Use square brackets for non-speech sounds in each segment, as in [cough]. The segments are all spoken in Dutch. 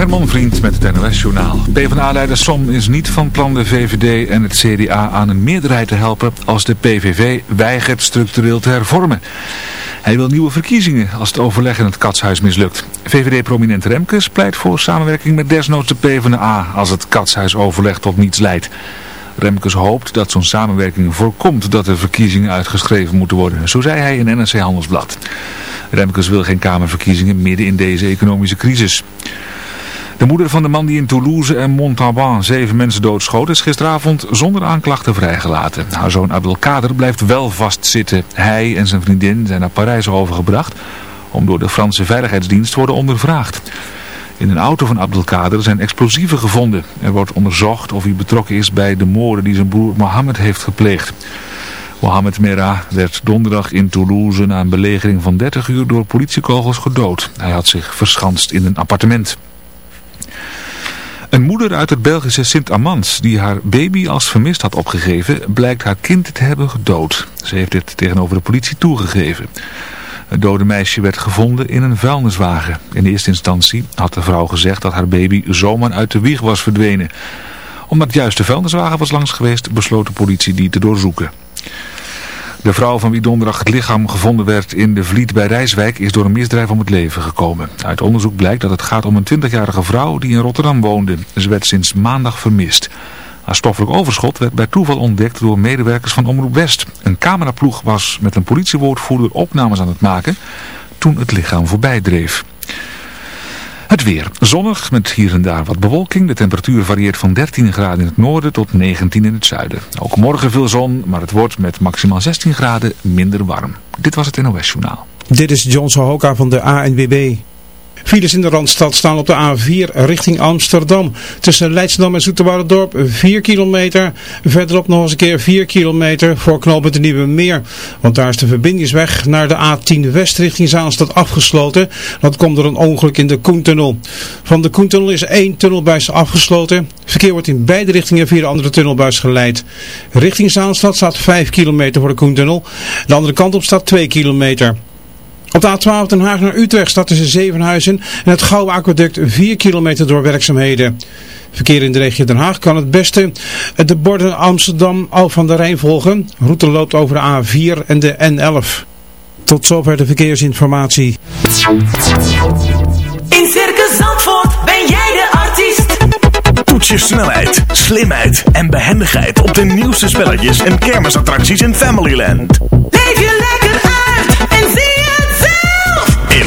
Herman Vriend met het NOS-journaal. PvdA-leider Som is niet van plan de VVD en het CDA aan een meerderheid te helpen als de PVV weigert structureel te hervormen. Hij wil nieuwe verkiezingen als het overleg in het katshuis mislukt. VVD-prominent Remkes pleit voor samenwerking met desnoods de PvdA als het katshuisoverleg tot niets leidt. Remkes hoopt dat zo'n samenwerking voorkomt dat de verkiezingen uitgeschreven moeten worden. Zo zei hij in NRC Handelsblad. Remkes wil geen kamerverkiezingen midden in deze economische crisis. De moeder van de man die in Toulouse en Montauban zeven mensen doodschoot is gisteravond zonder aanklachten vrijgelaten. Haar zoon Abdelkader blijft wel vastzitten. Hij en zijn vriendin zijn naar Parijs overgebracht om door de Franse Veiligheidsdienst te worden ondervraagd. In een auto van Abdelkader zijn explosieven gevonden. Er wordt onderzocht of hij betrokken is bij de moorden die zijn broer Mohammed heeft gepleegd. Mohamed Merah werd donderdag in Toulouse na een belegering van 30 uur door politiekogels gedood. Hij had zich verschanst in een appartement. Een moeder uit het Belgische Sint-Amans, die haar baby als vermist had opgegeven, blijkt haar kind te hebben gedood. Ze heeft dit tegenover de politie toegegeven. Het dode meisje werd gevonden in een vuilniswagen. In eerste instantie had de vrouw gezegd dat haar baby zomaar uit de wieg was verdwenen. Omdat juist de vuilniswagen was langs geweest, besloot de politie die te doorzoeken. De vrouw van wie donderdag het lichaam gevonden werd in de Vliet bij Rijswijk is door een misdrijf om het leven gekomen. Uit onderzoek blijkt dat het gaat om een 20-jarige vrouw die in Rotterdam woonde. Ze werd sinds maandag vermist. Haar stoffelijk overschot werd bij toeval ontdekt door medewerkers van Omroep West. Een cameraploeg was met een politiewoordvoerder opnames aan het maken toen het lichaam voorbij dreef. Het weer. Zonnig met hier en daar wat bewolking. De temperatuur varieert van 13 graden in het noorden tot 19 in het zuiden. Ook morgen veel zon, maar het wordt met maximaal 16 graden minder warm. Dit was het NOS Journaal. Dit is John Sohoka van de ANWB. Files in de Randstad staan op de A4 richting Amsterdam. Tussen Leidschendam en Dorp 4 kilometer. Verderop nog eens een keer 4 kilometer voor knooppunt de Nieuwe Meer. Want daar is de verbindingsweg naar de A10 West richting Zaanstad afgesloten. Dat komt door een ongeluk in de Koentunnel. Van de Koentunnel is één tunnelbuis afgesloten. Verkeer wordt in beide richtingen via de andere tunnelbuis geleid. Richting Zaanstad staat 5 kilometer voor de Koentunnel. De andere kant op staat 2 kilometer. Op de A12 Den Haag naar Utrecht staat tussen Zevenhuizen en het Gouwe Aquaduct 4 kilometer door werkzaamheden. Verkeer in de regio Den Haag kan het beste de borden Amsterdam al van de Rijn volgen. route loopt over de A4 en de N11. Tot zover de verkeersinformatie. In Circus Zandvoort ben jij de artiest. Toets je snelheid, slimheid en behendigheid op de nieuwste spelletjes en kermisattracties in Familyland. Leef je lekker zie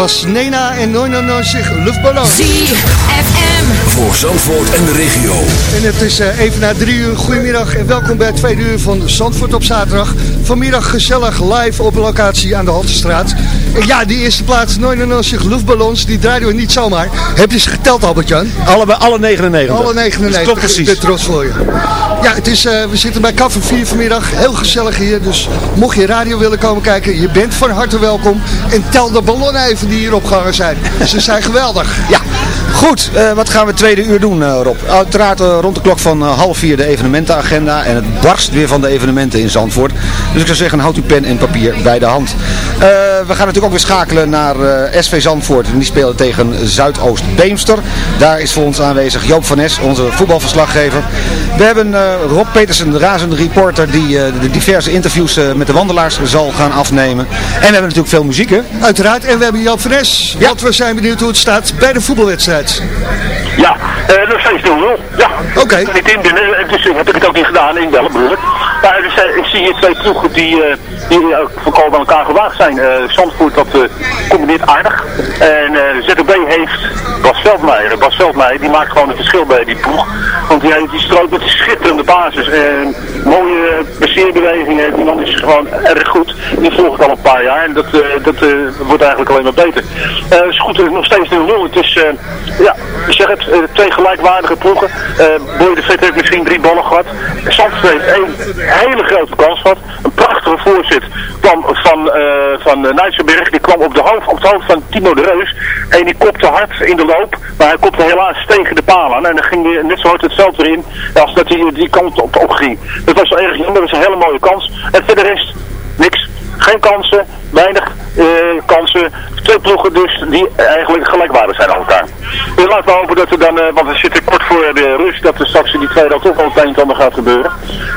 Was Nena en 99 Luftballon. ZFM. Voor Zandvoort en de regio. En het is eh, even na drie uur. Goedemiddag en welkom bij het tweede uur van Zandvoort op zaterdag. Vanmiddag gezellig live op locatie aan de Haltestraat. Ja, die eerste plaats 99 luchtballons, die draaiden we niet zomaar. Heb je ze geteld, Albert-Jan? Alle, alle 99. Alle 99. Klopt precies. Ik ben trots voor je. Ja, het is, uh, we zitten bij Café 4 vanmiddag. Heel gezellig hier. Dus mocht je radio willen komen kijken, je bent van harte welkom. En tel de ballonnen even die hier opgehangen zijn. Ze zijn geweldig. Ja. Goed, uh, wat gaan we het tweede uur doen uh, Rob? Uiteraard uh, rond de klok van half vier de evenementenagenda en het barst weer van de evenementen in Zandvoort. Dus ik zou zeggen, houd uw pen en papier bij de hand. we gaan natuurlijk ook weer schakelen naar SV Zandvoort en die spelen tegen Zuidoost Beemster. Daar is voor ons aanwezig Joop van Nes, onze voetbalverslaggever. We hebben Rob Petersen, de razende reporter, die de diverse interviews met de wandelaars zal gaan afnemen. En we hebben natuurlijk veel muziek hè? Uiteraard, en we hebben Joop van Nes, ja. want we zijn benieuwd hoe het staat bij de voetbalwedstrijd. Ja, uh, nog steeds 0-0. Ja. Oké. Okay. Ik niet in binnen, dus heb ik het ook niet gedaan, in bedoel ik. Maar dus, ik zie hier twee ploegen die, uh, die uh, voorkomen aan elkaar gewaagd zijn. Uh, Zandvoort dat combineert aardig. En ZOB heeft Veldmeijer. Bas Veldmeijer die maakt gewoon een verschil bij die ploeg. Want die, die strookt met schitterende basis. En mooie passeerbewegingen. Die man is gewoon erg goed. Die volg ik al een paar jaar. En dat, dat wordt eigenlijk alleen maar beter. Het goed, het is nog steeds 0-0. Het is, ja, ik zeg het, twee gelijkwaardige ploegen. Boy de Vet heeft misschien drie ballen gehad. Zandvoort heeft één hele grote kans gehad. Een prachtige voorzet kwam van, uh, van uh, Nijsselberg. Die kwam op, de hoofd, op het hoofd van Timo de Reus. En die kopte hard in de loop. Maar hij kopte helaas tegen de paal aan. En dan ging hij net zo hard het veld weer in. Als dat hij die kant op, op ging. Dat was erg jammer. Dat was een hele mooie kans. En voor de rest niks. Geen kansen, weinig uh, kansen. Twee ploegen dus die eigenlijk gelijkwaardig zijn aan elkaar. Dus laten we hopen dat er dan, uh, want we zitten kort voor de rust, dat er straks in die tweede toch wel het een en ander gaat gebeuren.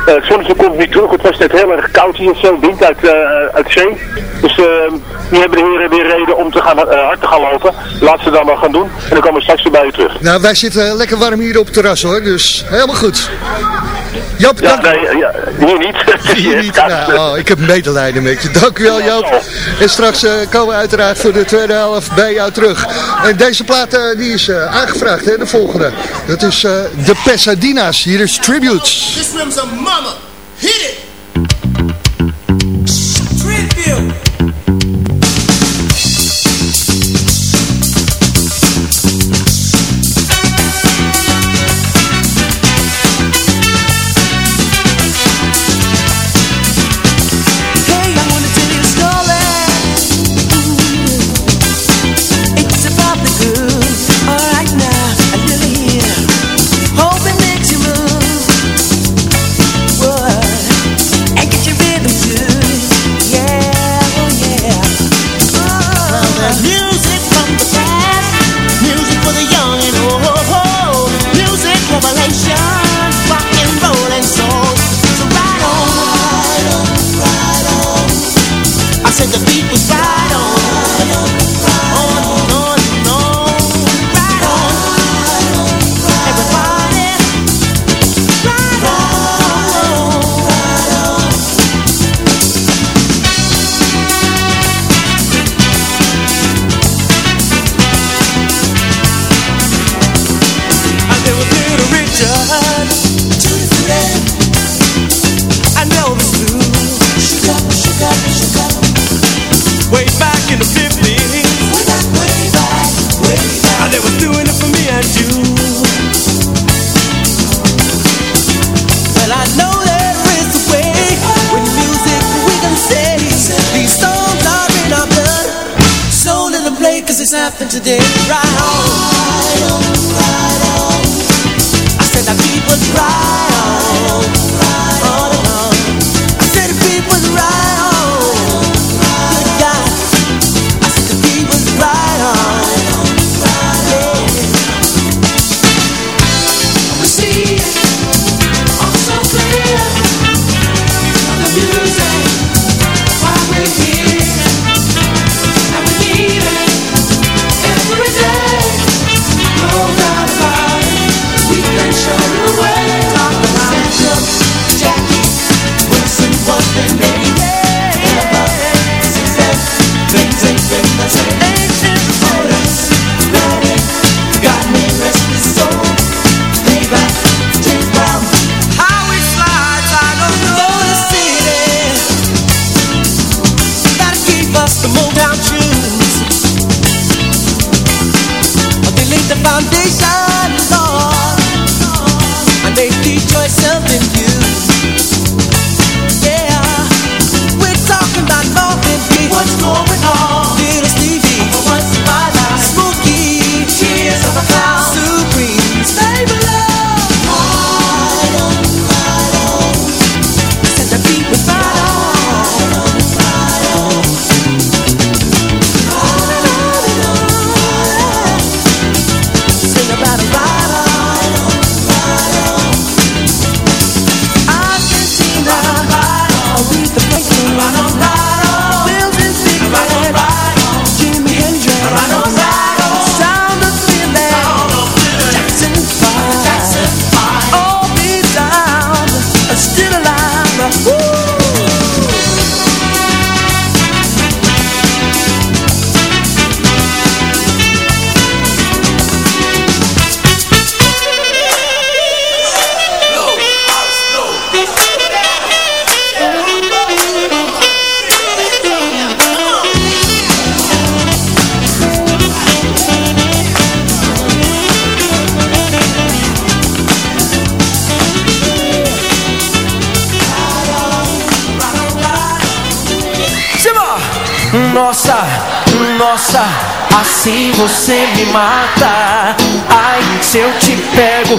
Uh, het zonnetje komt niet terug, het was net heel erg koud hier, veel wind uit, uit zee. Dus die hebben de heren weer reden om te gaan, hard te gaan lopen. Laten ze dan maar gaan doen en dan komen we straks weer bij u terug. Nou, wij zitten lekker warm hier op het terras hoor, dus helemaal goed. Joop, ja, dank... nee, ja, hier niet. [laughs] hier niet. Nou, oh, ik heb medelijden met je. [laughs] Dank u wel Joop. En straks uh, komen we uiteraard voor de tweede helft bij jou terug. En deze plaat uh, die is uh, aangevraagd, hè, de volgende. Dat is de Pesadinas. Hier is Tributes. This room's a mama. Hit it!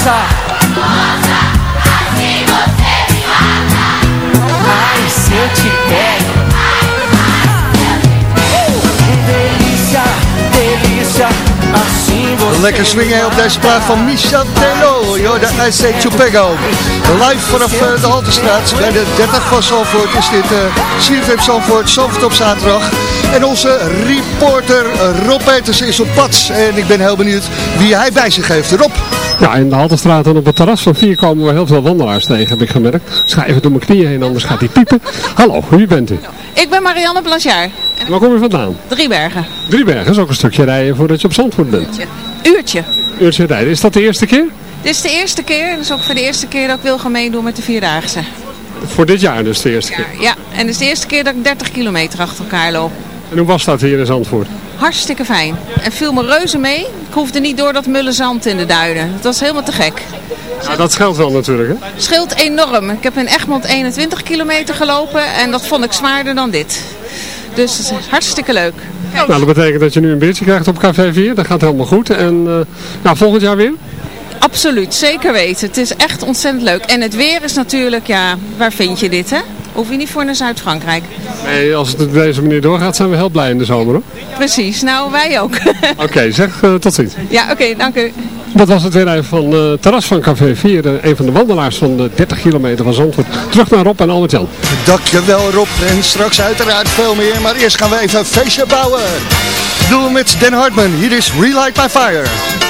Nossa assim você me mata. Ai, se eu te pego Lekker swingen op deze plaat van Michel Tello. Joh, de I Say Chupego. Live vanaf eh, de Haltestraat. Bij de 30 van Zalvoort is dit uh, CFM Zalvoort. Zalvoort op zaterdag. En onze reporter eh, Rob Peters is op pad. En ik ben heel benieuwd wie hij bij zich heeft. Rob. Ja, in de Haltestraat en op het terras van 4 komen we heel veel wandelaars tegen, heb ik gemerkt. Schrijf even door mijn knieën heen, anders gaat hij piepen. Hallo, wie bent u? Ik ben Marianne Blanchard. Waar kom je vandaan? Driebergen. Driebergen is ook een stukje rijden voordat je op Zandvoort bent. Uurtje. Uurtje rijden. Is dat de eerste keer? Dit is de eerste keer. Dat is ook voor de eerste keer dat ik wil gaan meedoen met de Vierdaagse. Voor dit jaar dus de eerste keer. Ja, en het is de eerste keer dat ik 30 kilometer achter elkaar loop. En hoe was dat hier in Zandvoort? Hartstikke fijn. En viel me reuze mee. Ik hoefde niet door dat mulle zand in de duinen. Dat was helemaal te gek. Ja, dat scheelt wel natuurlijk, hè? Scheelt enorm. Ik heb in Egmond 21 kilometer gelopen en dat vond ik zwaarder dan dit. Dus het is hartstikke leuk. Nou, dat betekent dat je nu een beertje krijgt op Café 4. Dat gaat helemaal goed. En uh, nou, volgend jaar weer? Absoluut, zeker weten. Het is echt ontzettend leuk. En het weer is natuurlijk, ja, waar vind je dit, hè? Hoef je niet voor naar Zuid-Frankrijk. Nee, als het op deze manier doorgaat, zijn we heel blij in de zomer, hoor. Precies, nou wij ook. [laughs] Oké, okay, zeg uh, tot ziens. Ja, oké, okay, dank u. Dat was het weer even van uh, terras van Café 4. Uh, een van de wandelaars van de 30 kilometer van Zandvoort. Terug naar Rob en Albert-Jan. Dankjewel Rob. En straks uiteraard veel meer. Maar eerst gaan we even een feestje bouwen. Doen we met Dan Hartman. Hier is Relight My Fire.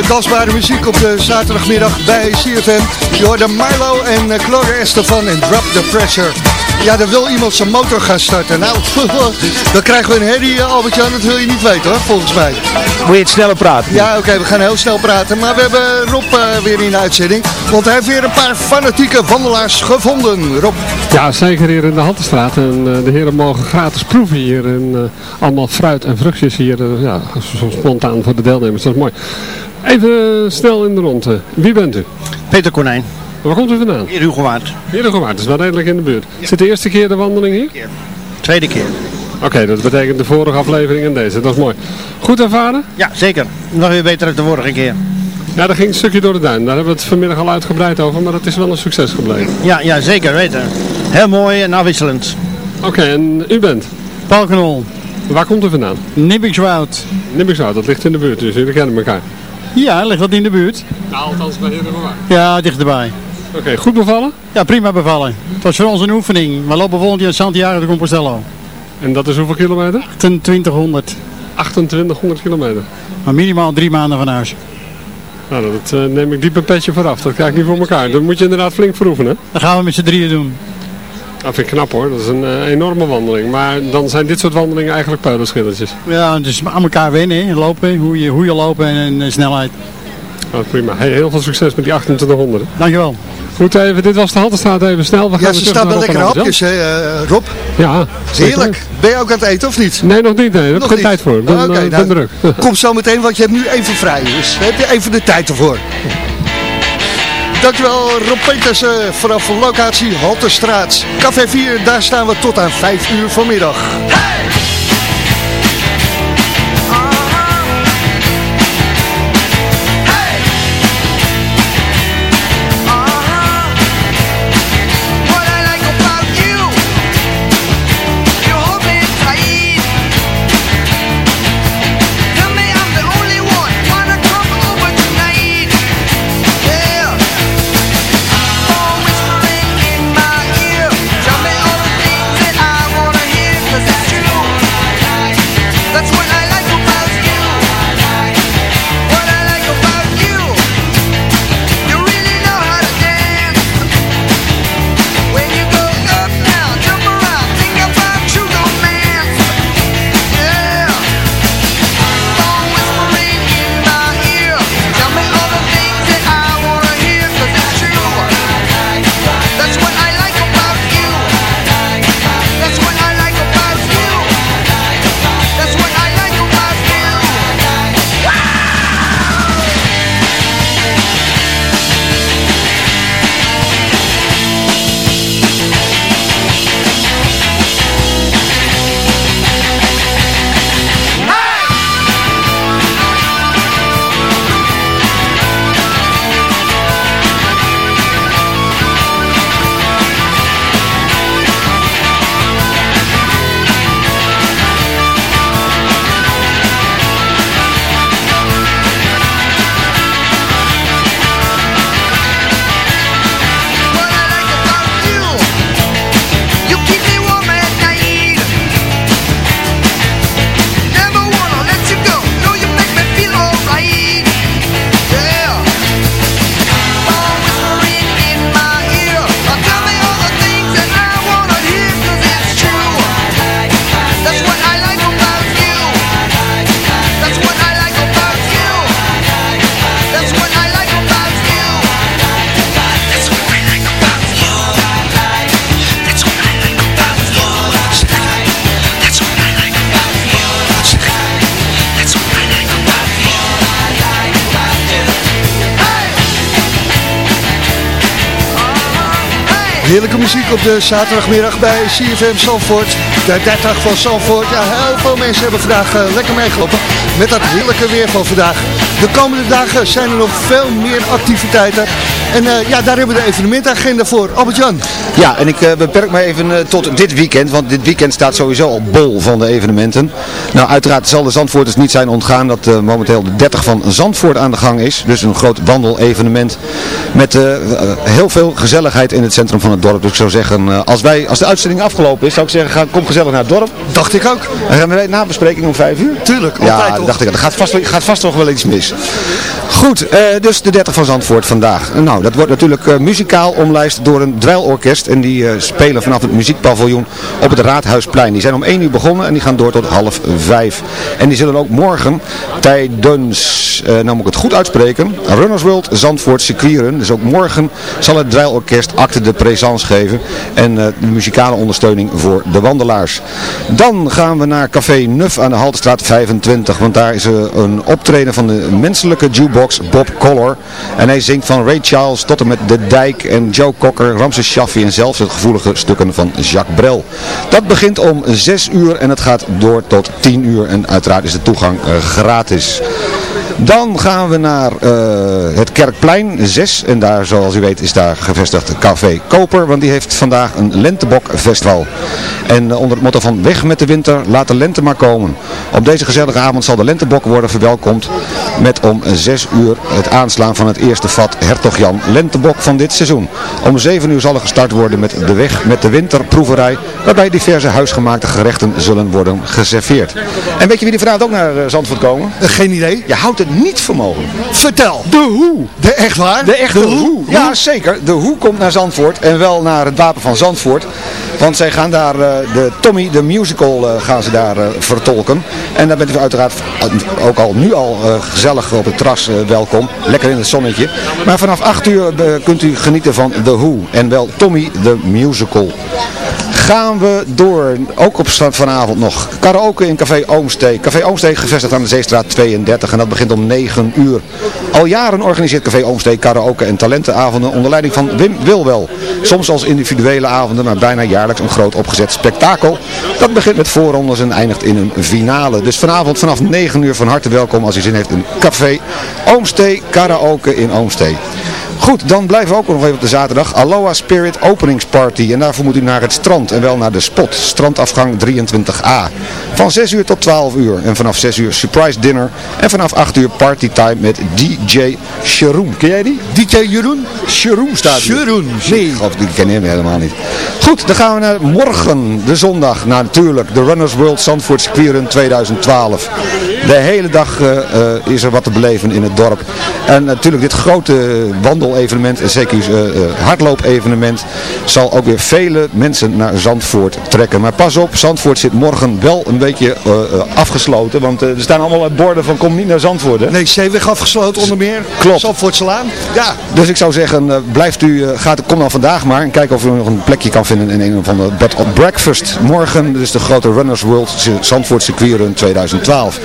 Lekkere dansbare muziek op de zaterdagmiddag bij CFM. Je hoorde Milo en uh, Gloria Estefan en Drop the Pressure. Ja, dan wil iemand zijn motor gaan starten. Nou, [laughs] dan krijgen we een herrie, eh, Albert-Jan. Dat wil je niet weten hoor, volgens mij. Moet je het sneller praten? Ja, oké, we gaan heel snel praten. Maar we hebben Rob eh, weer in de uitzending. Want hij heeft weer een paar fanatieke wandelaars gevonden. Rob. Ja, zeker hier in de Haltestraat. En eh, de heren mogen gratis proeven hier. En eh, allemaal fruit en vruchtjes hier. eh, ja, zo spontaan voor de deelnemers. Dat is mooi. Even snel in de ronde. Wie bent u? Peter Konijn. Waar komt u vandaan? Hier Hugowaard. Hier dat is wel redelijk in de buurt. Is het de eerste keer de wandeling hier? Tweede keer. Oké, dat betekent de vorige aflevering en deze. Dat is mooi. Goed ervaren? Ja, zeker. Nog weer beter dan de vorige keer. Ja, dat ging een stukje door de duin. Daar hebben we het vanmiddag al uitgebreid over, maar dat is wel een succes gebleven. Ja, ja zeker weten. Heel mooi en afwisselend. Oké, en u bent? Paul Knol. Waar komt u vandaan? Nibbikswoud. Nibbikswoud, dat ligt in de buurt, dus jullie kennen elkaar. Ja, ligt dat in de buurt? Nou, althans bij Herengewaard. Ja, dichterbij. Oké, goed bevallen? Ja, prima bevallen. Het was voor ons een oefening. We lopen volgend jaar Santiago de Compostela. En dat is hoeveel kilometer? 2800. 2800 kilometer. Maar minimaal drie maanden van huis. Nou, dat eh, neem ik diep een petje vooraf. Dat krijg ik niet voor elkaar. Dat moet je inderdaad flink voor oefenen. Dat gaan we met z'n drieën doen. Dat vind ik knap hoor. Dat is een eh, enorme wandeling. Maar dan zijn dit soort wandelingen eigenlijk peulenschilletjes. Ja, dus aan elkaar wennen, hè. lopen, hoe je, hoe je loopt en, en, eh, snelheid. Oh, prima. Hey, heel veel succes met die 2800. Dankjewel. Goed, even, dit was de Haltestraat even snel. We gaan Ja, ze naar wel lekkere hapjes, hè, eh, Rob? Ja, zeker. Heerlijk. Ben je ook aan het eten of niet? Nee, nog niet. Nee, daar heb ik Nog geen niet. tijd voor. Ik ben, Ah, eh, nou, ben druk. Kom zo meteen, want je hebt nu even vrij. Dus heb je even de tijd ervoor. Dankjewel Rob Peters eh, vanaf locatie Halterstraat. Café 4, daar staan we tot aan 5 uur vanmiddag. Zaterdagmiddag bij CFM Zandvoort. De 30 van Zandvoort. Ja, heel veel mensen hebben vandaag eh, lekker meegelopen met dat heerlijke weer van vandaag. De komende dagen zijn er nog veel meer activiteiten. En eh, ja, daar hebben we de evenementagenda voor. Albert-Jan. Ja, en ik eh, beperk me even eh, tot dit weekend, want dit weekend staat sowieso al bol van de evenementen. Nou, uiteraard zal de Zandvoorters niet zijn ontgaan dat momenteel de 30 van Zandvoort aan de gang is. Dus een groot wandelevenement met heel veel gezelligheid in het centrum van het dorp. Dus ik zou zeggen, als, wij, als de uitzending afgelopen is, zou ik zeggen, ga, kom gezellig naar het dorp. Dacht ik ook. En gaan we na bespreking om 5 uur? Tuurlijk, Ja, altijd toch? dacht ik. Er gaat vast, gaat vast nog wel iets mis. Goed, dus de 30 van Zandvoort vandaag. Nou, dat wordt natuurlijk eh, muzikaal omlijst door een dweilorkest. En die eh, spelen vanaf het muziekpaviljoen op het Raadhuisplein. Die zijn om 1 uur begonnen en die gaan door tot half 5. En die zullen ook morgen tijdens, eh, nou moet ik het goed uitspreken, Runners World Zandvoort circuitrun. Dus ook morgen zal het dweilorkest acte de présence geven. En de muzikale ondersteuning voor de wandelaars. Dan gaan we naar Café Nuf aan de Haltestraat 25. Want daar is een optreden van de menselijke jukebox Bob Collor. En hij zingt van Ray Charles tot en met De Dijk en Joe Cocker, Ramses Shaffi en zelfs het gevoelige stukken van Jacques Brel. Dat begint om 6 uur en het gaat door tot 10 uur. En uiteraard is de toegang eh, gratis. Dan gaan we naar eh, het Kerkplein 6 en daar zoals u weet is daar gevestigd Café Koper, want die heeft vandaag een lentebokfestival. En eh, onder het motto van weg met de winter, laat de lente maar komen. Op deze gezellige avond zal de lentebok worden verwelkomd met om 6 uur het aanslaan van het eerste vat Hertog Jan lentebok van dit seizoen. Om 7 uur zal er gestart worden met de weg met de winterproeverij, waarbij diverse huisgemaakte gerechten zullen worden geserveerd. En weet je wie er vanavond ook naar eh, Zandvoort komen? geen idee. Je houdt het niet vermogen. Vertel. De hoe. De echt waar? De echte De hoe. hoe? Ja, zeker. De hoe komt naar Zandvoort en wel naar het Wapen van Zandvoort. Want zij gaan daar eh, de Tommy the Musical eh, gaan ze daar eh, vertolken. En daar bent u uiteraard ook al nu al gezellig op het terras welkom. Lekker in het zonnetje. Maar vanaf 8 uur kunt u genieten van The Who. En wel Tommy the Musical. Gaan we door, ook op vanavond nog, karaoke in Café Oomstee. Café Oomstee gevestigd aan de Zeestraat 32 en dat begint om 9 uur. Al jaren organiseert Café Oomstee karaoke en talentenavonden onder leiding van Wim Wilwel. Soms als individuele avonden, maar bijna jaarlijks een groot opgezet spektakel. Dat begint met voorrondes en eindigt in een finale. Dus vanavond vanaf 9 uur van harte welkom als u zin heeft in Café Oomstee, karaoke in Oomstee. Goed, dan blijven we ook nog even op de zaterdag. Aloha Spirit Openingsparty. En daarvoor moet u naar het strand en wel naar de spot. Strandafgang 23a. Van 6 uur tot 12 uur. En vanaf 6 uur surprise dinner. En vanaf 8 uur partytime met DJ Sharoon. Ken jij die? DJ Jeroen? Sharoon staat hier. Sharoon. Nee, of, die ken hem helemaal niet. Goed, dan gaan we naar morgen, de zondag. Nou, natuurlijk, de Runners World Zandvoort Circuitrun 2012. De hele dag eh, eh, is er wat te beleven in het dorp. En natuurlijk dit grote wandelevenement, en zeker uh, uh, hardloopevenement, zal ook weer vele mensen naar Zandvoort trekken. Maar pas op, Zandvoort zit morgen wel een beetje uh, afgesloten, want er staan allemaal borden van kom niet naar Zandvoort. Hè? Nee, zeeweg afgesloten onder meer. Klopt. Zandvoortselaan. Ja. Dus ik zou zeggen, blijft u, gaat, kom dan vandaag maar en kijk of u nog een plekje kan vinden in een of andere bed of breakfast. Morgen, dus de grote Runners World Zandvoort Circuitrun 2012.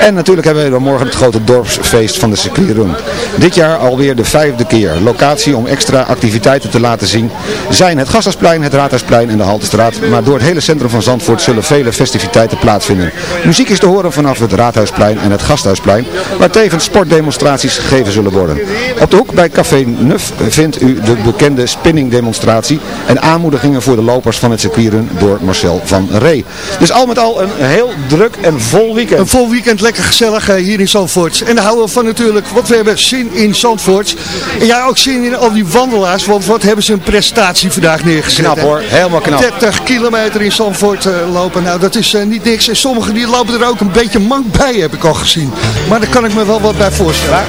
En natuurlijk hebben we dan morgen het grote dorpsfeest van de circuitrun. Dit jaar alweer de vijfde keer. Locatie om extra activiteiten te laten zien zijn het Gasthuisplein, het Raadhuisplein en de Haltestraat. Maar door het hele centrum van Zandvoort zullen vele festiviteiten plaatsvinden. Muziek is te horen vanaf het Raadhuisplein en het Gasthuisplein, waar tevens sportdemonstraties gegeven zullen worden. Op de hoek bij Café Nuf vindt u de bekende spinning demonstratie en aanmoedigingen voor de lopers van het circuitrun door Marcel van Ree. Dus al met al een heel druk en vol weekend. Een vol weekend lekker gezellig uh, hier in Zandvoort. En daar houden we van natuurlijk, want we hebben zin in Zandvoort. En jij ook zin in al die wandelaars, want wat hebben ze een prestatie vandaag neergezet. Knap hoor, helemaal knap. 30 kilometer in Zandvoort uh, lopen, nou dat is uh, niet niks. En sommigen die lopen er ook een beetje mank bij, heb ik al gezien. Maar daar kan ik me wel wat bij voorstellen.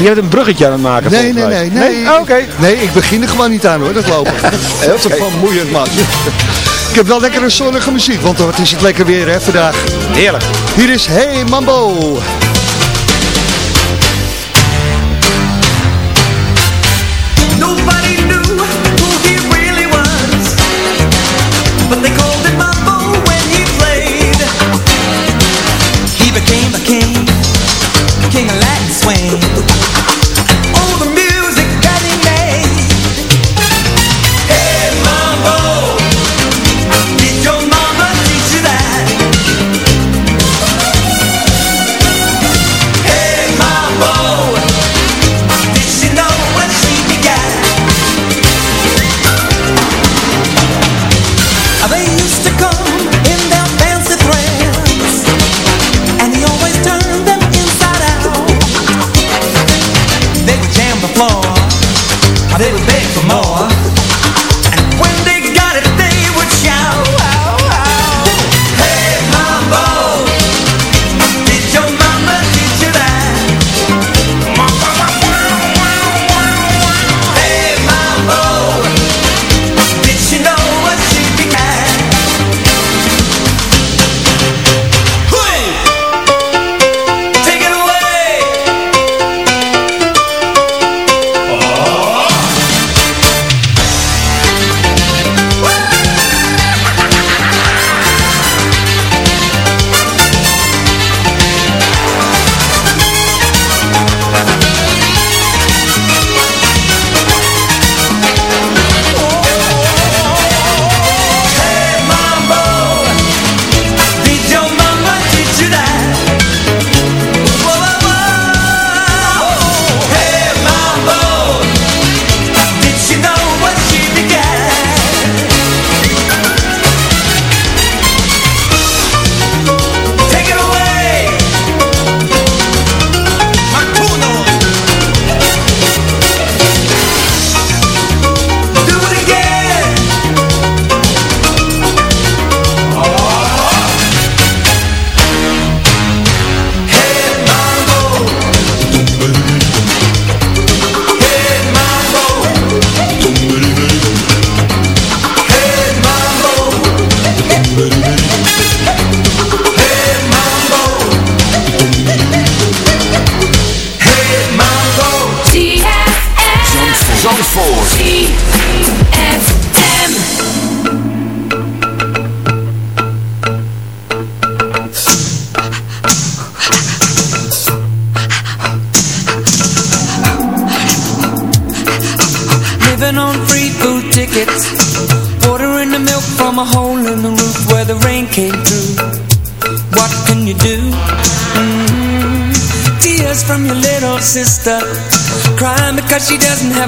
Je hebt een bruggetje aan het maken Nee, nee, nee. Nee, nee? Okay. nee, ik begin er gewoon niet aan hoor, dat lopen. Heel okay. vermoeiend man. Ik heb wel lekker een zonnige muziek, want wat is het lekker weer hè, vandaag. Heerlijk. Hier is Hey Mambo.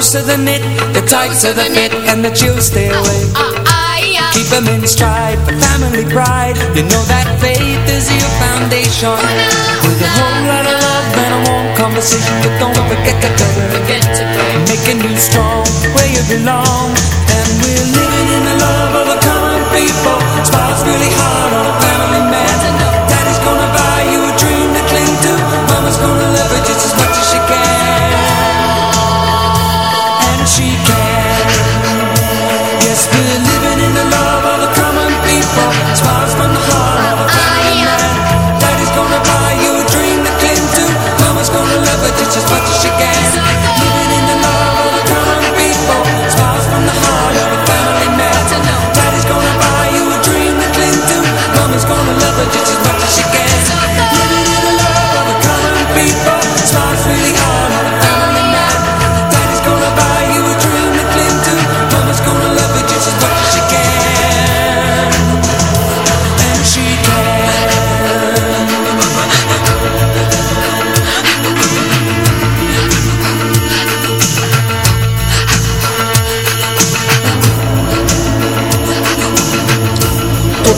closer the knit, the tighter the fit And the chills stay ah, away. Ah, ah, Keep them in stride for family pride. You know that faith is your foundation. With a whole lot of love and a warm conversation But don't forget to pray. Making you strong where you belong. And we're living in the love of the common people. Smiles really hard on a family man. Daddy's gonna buy you a dream to cling to. Mama's gonna love it just as much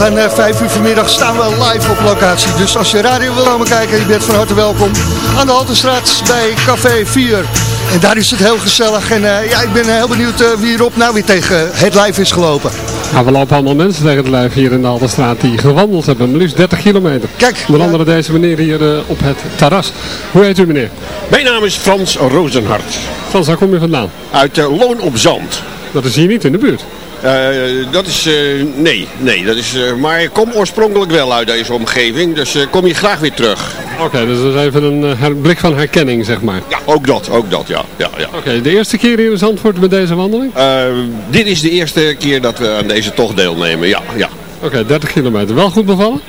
Aan eh, 5 uur vanmiddag staan we live op locatie. Dus als je radio wil komen kijken, je bent van harte welkom. Aan de Haltestraat bij Café 4. En daar is het heel gezellig. En eh, ja, ik ben eh, heel benieuwd eh, wie erop nou weer tegen het lijf is gelopen. Nou, we lopen allemaal mensen tegen het lijf hier in de Alderstraat die gewandeld hebben. Maar liefst 30 kilometer. Kijk. Onder andere deze meneer hier op het terras. Hoe heet u meneer? Mijn naam is Frans Rozenhart. Frans, waar kom je vandaan? Uit uh, Loon op Zand. Dat is hier niet in de buurt. Eh, dat is, eh, nee, nee, dat is, eh, maar ik kom oorspronkelijk wel uit deze omgeving, dus kom je graag weer terug. Oké, dus dat is even een blik van herkenning, zeg maar. Ja, ook dat, ook dat, ja. ja, ja. Oké, de eerste keer in Zandvoort met deze wandeling? Dit is de eerste keer dat we aan deze tocht deelnemen, ja, ja. Oké, 30 kilometer. Wel goed bevallen?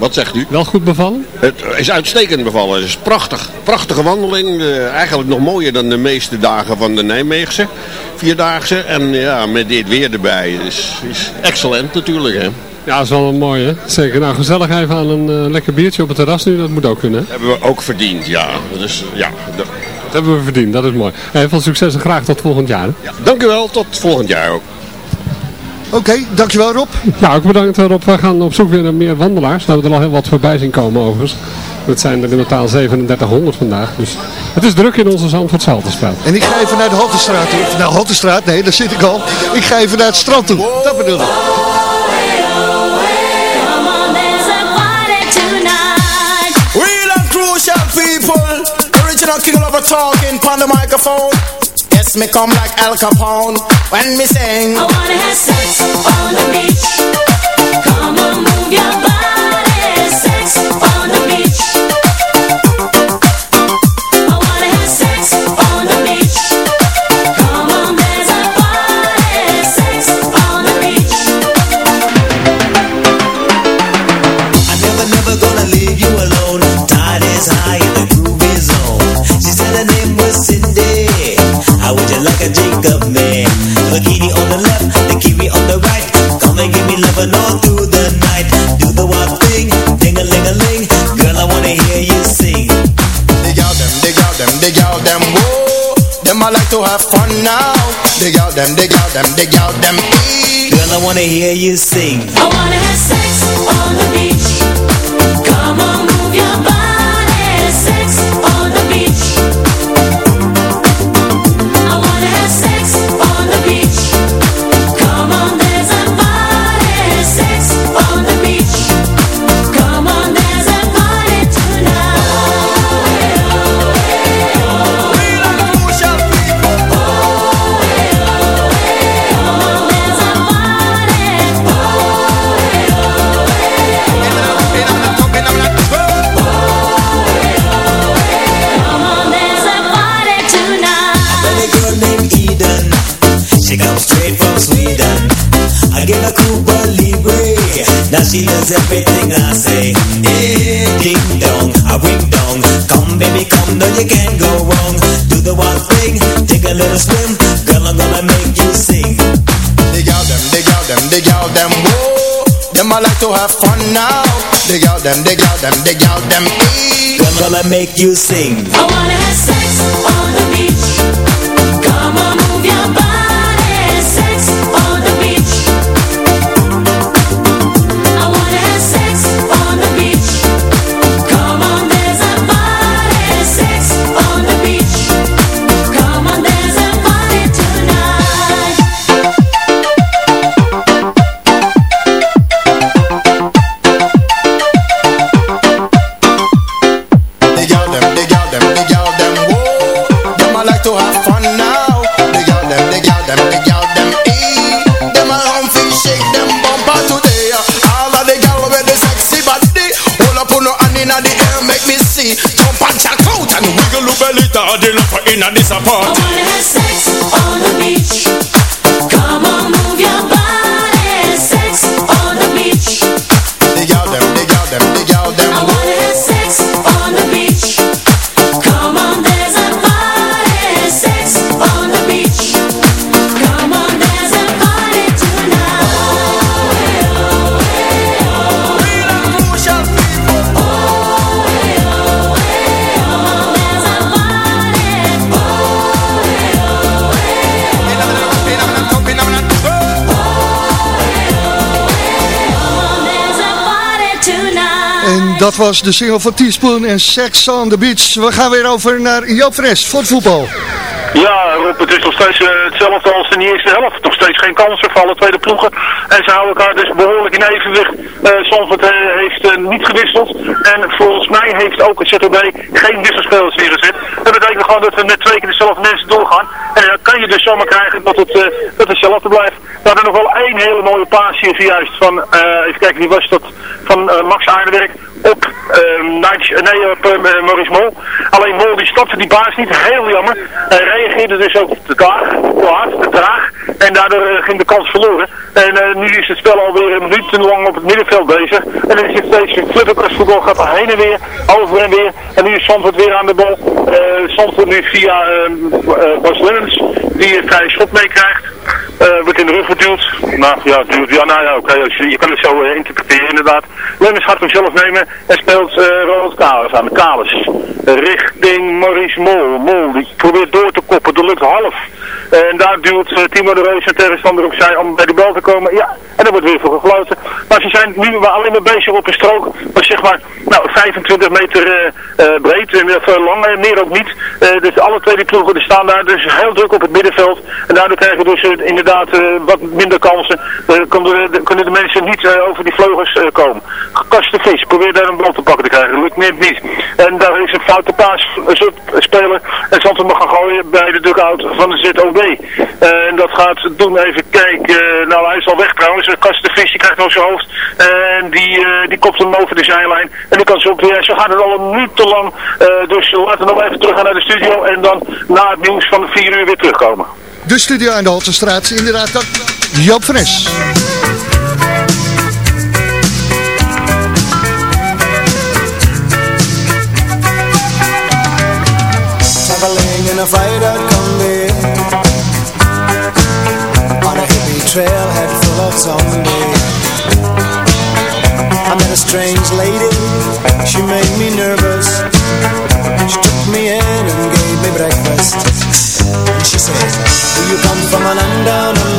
Wat zegt u? Wel goed bevallen? Het is uitstekend bevallen. Het is prachtig. Prachtige wandeling. eh, eigenlijk nog mooier dan de meeste dagen van de Nijmeegse. Vierdaagse. En ja, met dit weer erbij. Is, is excellent natuurlijk. Hè. Ja, dat is wel een mooi, hè? Zeker. Nou, gezellig even aan een eh, lekker biertje op het terras nu. Dat moet ook kunnen, hè? Hebben we ook verdiend, ja. Dus, ja, Dat hebben we verdiend, dat is mooi. Heel veel succes en graag tot volgend jaar. Hè? ja. Dank u wel. Tot volgend jaar ook. Oké, dankjewel Rob. Ja, ook bedankt eh, Rob. We gaan op zoek weer naar meer wandelaars. We hebben er al heel wat voorbij zien komen overigens. Het zijn er in totaal 3700 vandaag. Dus het is druk in onze Zandvoortse Haltestraat. En ik ga even naar de Haltestraat toe. Nou, Haltestraat, nee, daar zit ik al. Ik ga even naar het strand toe. Dat bedoel ik. Real and crucial people. Original king of a talking on the microphone. Yes, me come like Al Capone when me sing. I wanna have sex on the beach. Come on, move your body. To have fun now. Dig out them, dig out them, dig out them. Girl, I wanna hear you sing. I wanna have sex on the beach. Everything I say. Hey, ding dong, a ring dong. Come baby, come, no you can't go wrong. Do the one thing, take a little swim. Girl, I'm gonna make you sing. Dig out them, dig out them, dig out them. Whoa, them I like to have fun now. Dig out them, dig out them, dig out them. E. Girl, I'm gonna make you sing. I wanna have in a this apart. Dat was de single van Teaspoon en Sex on the Beach. We gaan weer over naar Joop Fres voor het voetbal. Ja, Rob, het is nog steeds eh, hetzelfde als in de eerste helft. Nog steeds geen kansen voor alle tweede ploegen. En ze houden elkaar dus behoorlijk in evenwicht. Uh, eh, heeft eh, niet gewisseld. En volgens mij heeft ook het ZOB geen wisselspelers neergezet. Dat betekent gewoon dat we met twee keer dezelfde mensen doorgaan. En dan kan je dus zomaar krijgen dat het, dat het hetzelfde blijft. We hadden nog wel één hele mooie paas hier zojuist van, even kijken, wie was dat? Van Max Aardewerk op, nee, op Maurice Mol. Alleen Mol die stopte die baas niet, heel jammer. Reageerde dus ook te traag, te hard, te. En daardoor eh, ging de kans verloren. En eh, nu is het spel alweer een minuut lang op het middenveld bezig. En dan is het steeds een voetbal, gaat er heen en weer, over en weer. En nu is Zandvoort weer aan de bal. Zandvoort nu via eh, Bas Lennens, die een vrije schot meekrijgt. Wordt in de rug geduwd. Nou ja, duwt, ja, nou ja, oké, je, je kan het zo eh, interpreteren inderdaad. Lenners gaat hem zelf nemen en speelt eh Ronald Kalis aan. Kalis richting Maurice Mol. Mol die probeert door te koppen, dat lukt half. En daar duwt eh, Timo de Reus en tegenstander opzij om bij de bal te komen. Ja, en daar wordt weer voor gefloten. Maar ze zijn nu maar alleen maar bezig op een strook. Maar zeg maar, nou, 25 meter eh, breed en veel lang, eh, meer ook niet. Dus alle twee die ploegen staan daar dus heel druk op het middenveld. En daardoor krijgen we dus eh, eh, wat minder kansen. Eh, kunnen, de, mensen niet eh, over die vleugels komen. Gekaste vis, probeer daar een bal te pakken te krijgen. Lukt net niet. En daar is een foute paas eh, speler. En Zandvoort mag gaan gooien bij de dugout van de ZOB. Eh, gaat doen, even kijken. eh, nou, hij is al weg trouwens. Kast de vis, die krijgt nog zijn hoofd. En die, eh, die kopt hem over de zijlijn. En dan kan ze ook weer. Zo gaat het al een minuut te lang. Eh, dus laten we nog even terug gaan naar de studio. En dan na het nieuws van 4 uur weer terugkomen. De studio aan de Haltestraat, inderdaad, dat Joop Fres. Traveling in a fighter you come from a land down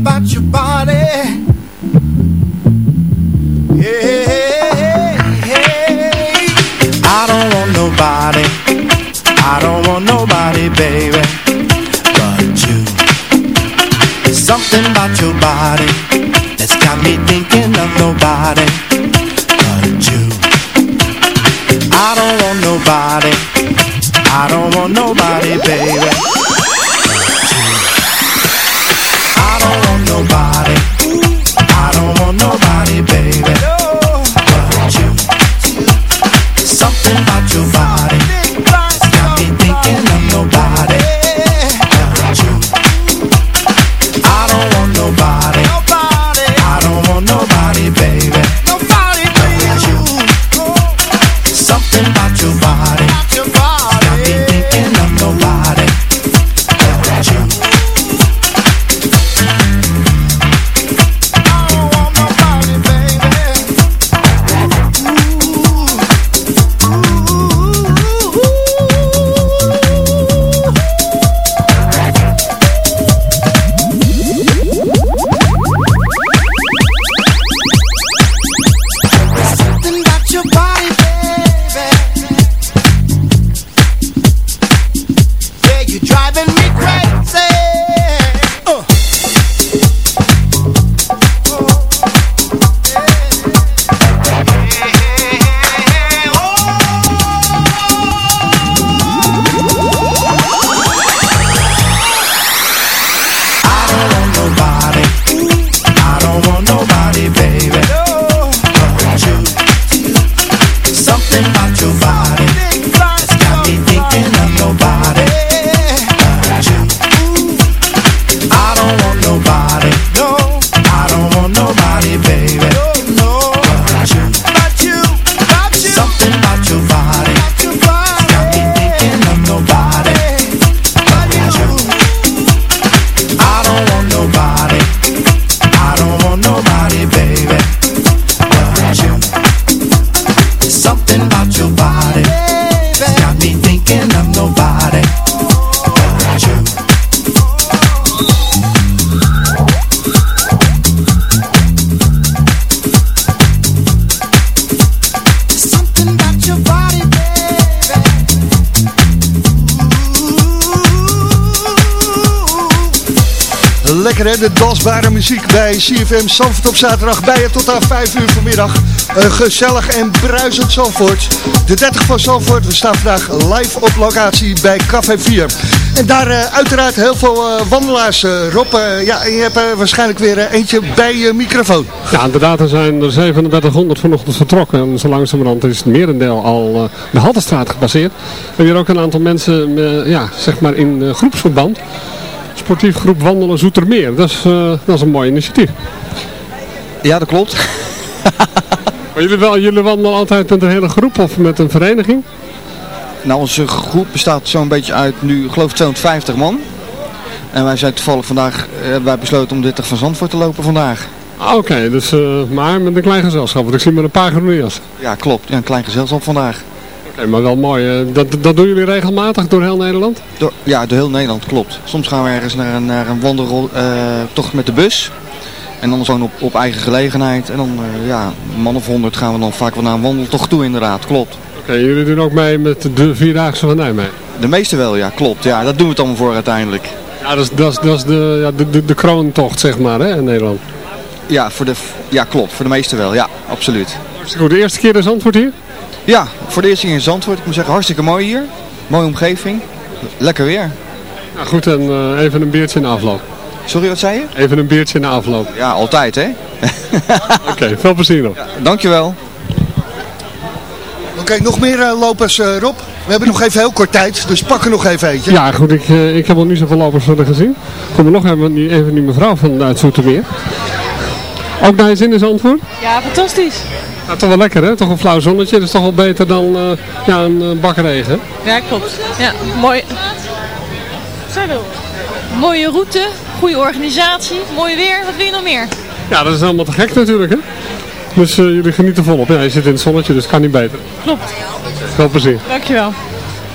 about your body. Yeah. I don't want nobody. I don't want nobody, baby. But you. Something about your body that's got me thinking of nobody. But you. I don't want nobody. I don't want nobody, baby de dansbare muziek bij CFM Zandvoort op zaterdag bij je tot aan 5 uur vanmiddag. Een gezellig en bruisend Zandvoort. De 30 van Zandvoort, we staan vandaag live op locatie bij Café 4. En daar eh, uiteraard heel veel eh, wandelaars, eh, Rob. eh, ja, en je hebt waarschijnlijk weer eh, eentje bij je microfoon. Ja, inderdaad, er zijn er 3700 vanochtend vertrokken. En zo langzamerhand is het merendeel al eh, de Haltestraat gepasseerd. En hier ook een aantal mensen, eh, ja, zeg maar in eh, groepsverband. Sportief groep Wandelen Zoetermeer. Dat is, eh, dat is een mooi initiatief. Ja, dat klopt. [laughs] Maar jullie, wel, jullie wandelen altijd met een hele groep of met een vereniging? Nou, onze groep bestaat zo'n beetje uit nu, ik geloof 250 man. En wij zijn toevallig vandaag, eh, hebben wij besloten om 30 van Zandvoort te lopen vandaag. Ah, Oké, dus, eh, maar met een klein gezelschap. Want ik zie maar een paar groene jas. Ja, klopt. Ja, een klein gezelschap vandaag. Maar wel mooi. eh, dat, dat doen jullie regelmatig door heel Nederland? Door, ja, door heel Nederland, klopt. Soms gaan we ergens naar een, naar een wandeltocht met de bus. En dan gewoon op, op eigen gelegenheid. En dan, eh, ja, man of honderd gaan we dan vaak wel naar een wandeltocht toe inderdaad, klopt. Oké, jullie doen ook mee met de Vierdaagse van Nijmegen? De meeste wel, ja, klopt. Ja, dat doen we het allemaal voor uiteindelijk. Ja, dat is, dat is, dat is de, ja, de, de, de kroontocht, zeg maar, hè, in Nederland. Ja, voor de, ja, klopt. Voor de meeste wel, ja, absoluut. Hartstikke goed. De eerste keer in Zandvoort hier? Ja, voor de eerste keer in Zandvoort. Ik moet zeggen, hartstikke mooi hier. Mooie omgeving. Lekker weer. Nou goed, en eh, even een biertje in de afloop. Sorry, wat zei je? Even een biertje in de afloop. Ja, altijd hè. [laughs] Oké, veel plezier nog. Dankjewel. Oké, nog meer eh, lopers, eh, Rob? We hebben nog even heel kort tijd, dus pak er nog even eentje. Ja, goed, ik, eh, ik heb nog niet zoveel lopers verder gezien. Kom er nog even, even die mevrouw van uit Zoetermeer. Ook naar je zin in Zandvoort? Ja, fantastisch. Ja, toch wel lekker hè? Toch een flauw zonnetje. Dat is toch wel beter dan eh, ja, een uh, bak regen. Ja, klopt. Ja, mooi. Mooie route, goede organisatie, mooi weer. Wat wil je nog meer? Ja, dat is helemaal te gek natuurlijk hè. Dus eh, jullie genieten volop. Ja, je zit in het zonnetje, dus kan niet beter. Klopt. Veel plezier. Dankjewel.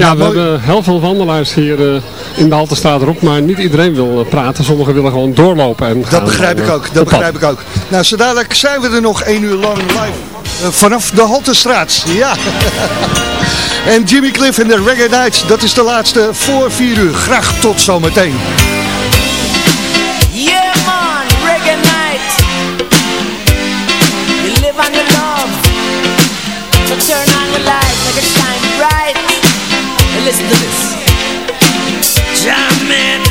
Ja, we hebben heel veel wandelaars hier eh, in de Haltestraat erop, maar niet iedereen wil eh, praten. Sommigen willen gewoon doorlopen en gaan. Dat begrijp ik eh, ook, dat begrijp ik ook. Nou, zo dadelijk zijn we er nog één uur lang live. Eh, vanaf de Haltestraat, ja. [laughs] en Jimmy Cliff en de Reggae Nights, dat is de laatste voor vier uur. Graag tot zometeen. Yeah, man, reggae night. You live on your love. So turn on your light, make it shine bright. And listen to this. Jam it.